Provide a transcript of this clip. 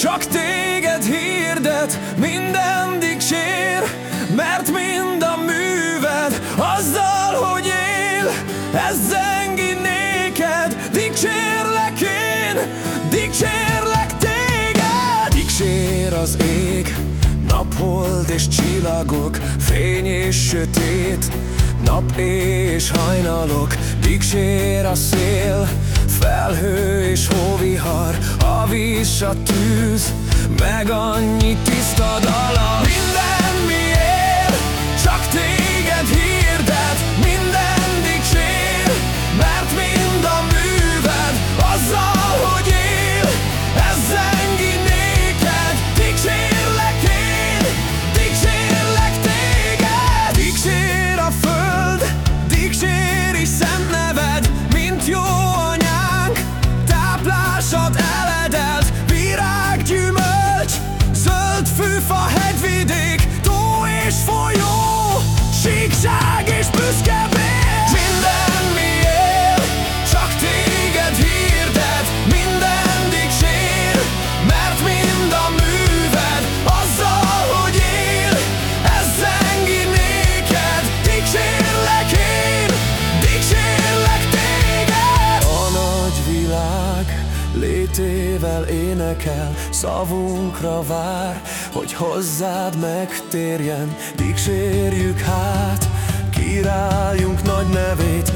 Csak téged hirdet minden dicsér Mert mind a műved azzal, hogy él. Ez zengi néked Dicsérlek én, dicsérlek téged. Dicsér az ég, naphold és csillagok Fény és sötét, nap és hajnalok. Dicsér a szél, felhő és hóvihar A víz, a tűz, meg annyi tiszta dala fűfa, hegyvidék Tó és folyó, síkság és büszke létével énekel Szavunkra vár, hogy hozzád megtérjen. Dicsérjük hát, királyunk nagy nevét